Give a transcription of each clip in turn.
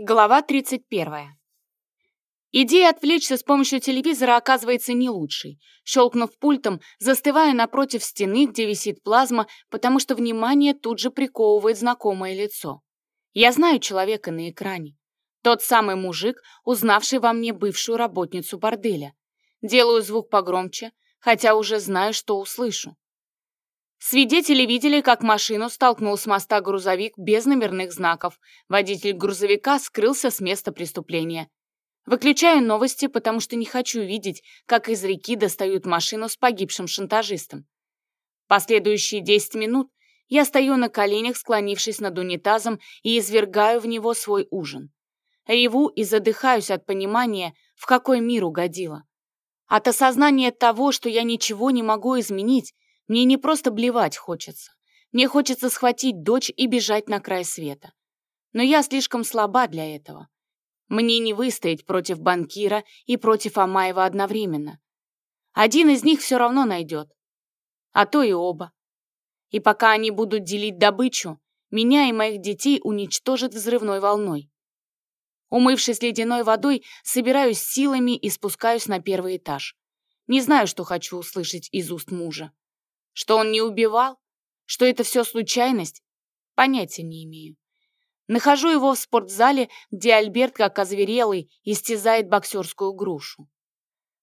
Глава 31. Идея отвлечься с помощью телевизора оказывается не лучшей. Щелкнув пультом, застываю напротив стены, где висит плазма, потому что внимание тут же приковывает знакомое лицо. Я знаю человека на экране. Тот самый мужик, узнавший во мне бывшую работницу борделя. Делаю звук погромче, хотя уже знаю, что услышу. Свидетели видели, как машину столкнул с моста грузовик без номерных знаков. Водитель грузовика скрылся с места преступления. Выключаю новости, потому что не хочу видеть, как из реки достают машину с погибшим шантажистом. Последующие 10 минут я стою на коленях, склонившись над унитазом, и извергаю в него свой ужин. Реву и задыхаюсь от понимания, в какой мир угодила. От осознания того, что я ничего не могу изменить, мне не просто блевать хочется. Мне хочется схватить дочь и бежать на край света. Но я слишком слаба для этого. Мне не выстоять против банкира и против Амаева одновременно. Один из них все равно найдет. А то и оба. И пока они будут делить добычу, меня и моих детей уничтожат взрывной волной. Умывшись ледяной водой, собираюсь силами и спускаюсь на первый этаж. Не знаю, что хочу услышать из уст мужа. Что он не убивал? Что это все случайность? Понятия не имею. Нахожу его в спортзале, где Альберт, как озверелый, истязает боксерскую грушу.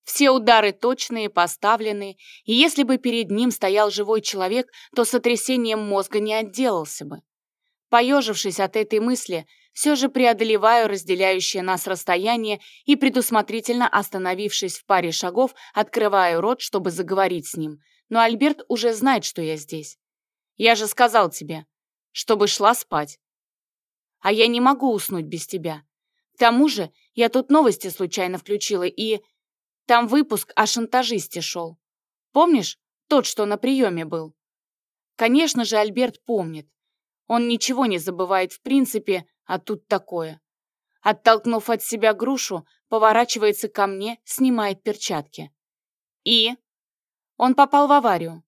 Все удары точные, поставленные, и если бы перед ним стоял живой человек, то сотрясением мозга не отделался бы. Поежившись от этой мысли, все же преодолеваю разделяющее нас расстояние и, предусмотрительно остановившись в паре шагов, открываю рот, чтобы заговорить с ним, но Альберт уже знает, что я здесь. Я же сказал тебе, чтобы шла спать. А я не могу уснуть без тебя. К тому же я тут новости случайно включила, и... Там выпуск о шантажисте шел. Помнишь, тот, что на приеме был? Конечно же, Альберт помнит. Он ничего не забывает в принципе, а тут такое. Оттолкнув от себя грушу, поворачивается ко мне, снимает перчатки. И? Он попал в аварию.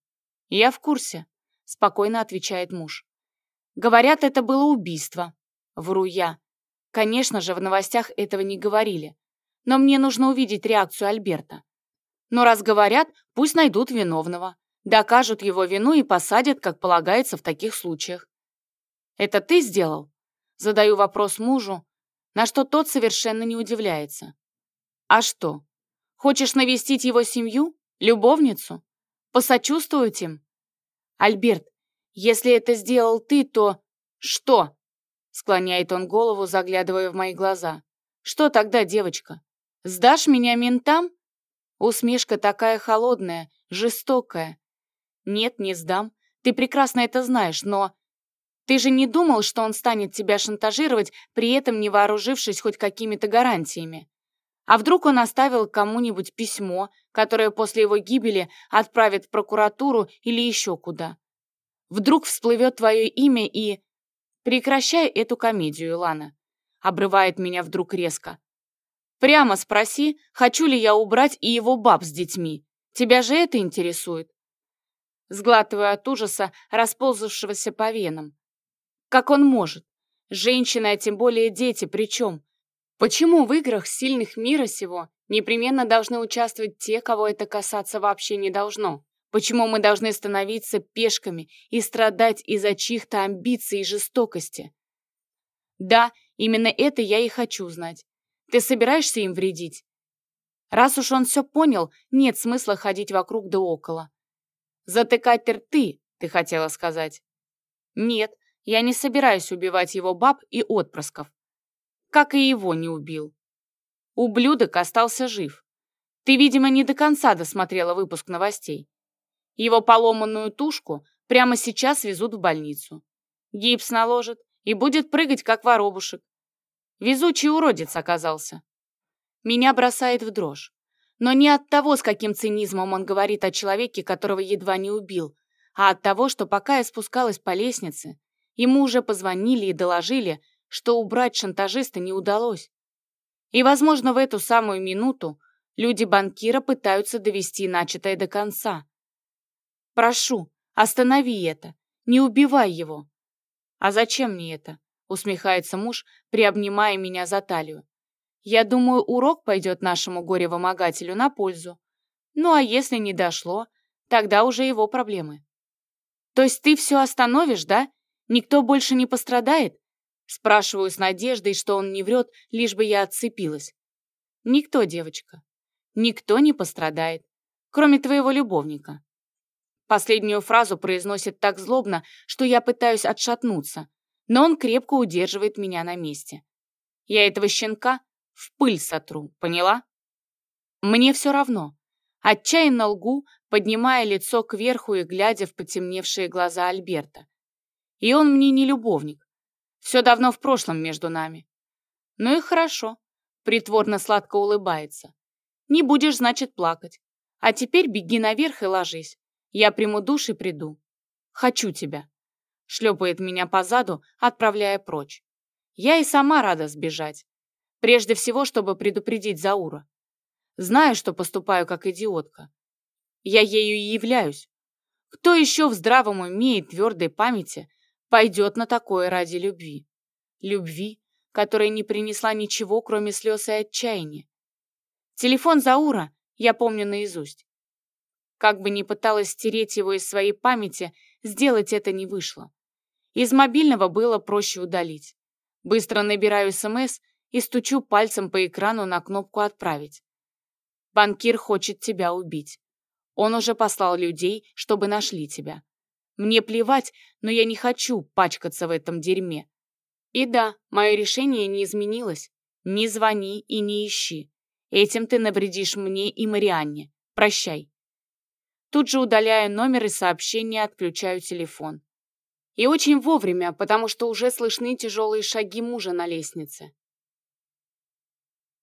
Я в курсе, спокойно отвечает муж. Говорят, это было убийство. Вру я. Конечно же, в новостях этого не говорили. Но мне нужно увидеть реакцию Альберта. Но раз говорят, пусть найдут виновного. Докажут его вину и посадят, как полагается в таких случаях. «Это ты сделал?» Задаю вопрос мужу, на что тот совершенно не удивляется. «А что? Хочешь навестить его семью? Любовницу? Посочувствовать им? Альберт, если это сделал ты, то... Что? Склоняет он голову, заглядывая в мои глаза. Что тогда, девочка? Сдашь меня ментам? Усмешка такая холодная, жестокая. Нет, не сдам. Ты прекрасно это знаешь, но... Ты же не думал, что он станет тебя шантажировать, при этом не вооружившись хоть какими-то гарантиями? А вдруг он оставил кому-нибудь письмо, которое после его гибели отправит в прокуратуру или еще куда? Вдруг всплывет твое имя и... Прекращай эту комедию, Лана. Обрывает меня вдруг резко. Прямо спроси, хочу ли я убрать и его баб с детьми. Тебя же это интересует? Сглатываю от ужаса, расползавшегося по венам. Как он может? Женщины, а тем более дети, причем? Почему в играх сильных мира сего непременно должны участвовать те, кого это касаться вообще не должно? Почему мы должны становиться пешками и страдать из-за чьих-то амбиций и жестокости? Да, именно это я и хочу знать. Ты собираешься им вредить? Раз уж он все понял, нет смысла ходить вокруг да около. Затыкать рты, ты хотела сказать. Нет, я не собираюсь убивать его баб и отпрысков как и его не убил. Ублюдок остался жив. Ты, видимо, не до конца досмотрела выпуск новостей. Его поломанную тушку прямо сейчас везут в больницу. Гипс наложат и будет прыгать, как воробушек. Везучий уродец оказался. Меня бросает в дрожь. Но не от того, с каким цинизмом он говорит о человеке, которого едва не убил, а от того, что пока я спускалась по лестнице, ему уже позвонили и доложили, что убрать шантажиста не удалось. И, возможно, в эту самую минуту люди банкира пытаются довести начатое до конца. Прошу, останови это, не убивай его. А зачем мне это? усмехается муж, приобнимая меня за талию. Я думаю, урок пойдет нашему горе-вымогателю на пользу. Ну а если не дошло, тогда уже его проблемы. То есть ты все остановишь, да? Никто больше не пострадает? Спрашиваю с надеждой, что он не врет, лишь бы я отцепилась. Никто, девочка. Никто не пострадает, кроме твоего любовника. Последнюю фразу произносит так злобно, что я пытаюсь отшатнуться, но он крепко удерживает меня на месте. Я этого щенка в пыль сотру, поняла? Мне все равно. Отчаянно лгу, поднимая лицо кверху и глядя в потемневшие глаза Альберта. И он мне не любовник. Все давно в прошлом между нами. Ну и хорошо. Притворно сладко улыбается. Не будешь, значит, плакать. А теперь беги наверх и ложись. Я приму душ и приду. Хочу тебя. Шлепает меня по заду, отправляя прочь. Я и сама рада сбежать. Прежде всего, чтобы предупредить Заура. Знаю, что поступаю как идиотка. Я ею и являюсь. Кто еще в здравом уме и твердой памяти пойдет на такое ради любви? Любви, которая не принесла ничего, кроме слез и отчаяния. Телефон Заура я помню наизусть. Как бы ни пыталась стереть его из своей памяти, сделать это не вышло. Из мобильного было проще удалить. Быстро набираю СМС и стучу пальцем по экрану на кнопку «Отправить». Банкир хочет тебя убить. Он уже послал людей, чтобы нашли тебя. Мне плевать, но я не хочу пачкаться в этом дерьме. И да, мое решение не изменилось. Не звони и не ищи. Этим ты навредишь мне и Марианне. Прощай. Тут же удаляю номер и сообщение, отключаю телефон. И очень вовремя, потому что уже слышны тяжелые шаги мужа на лестнице.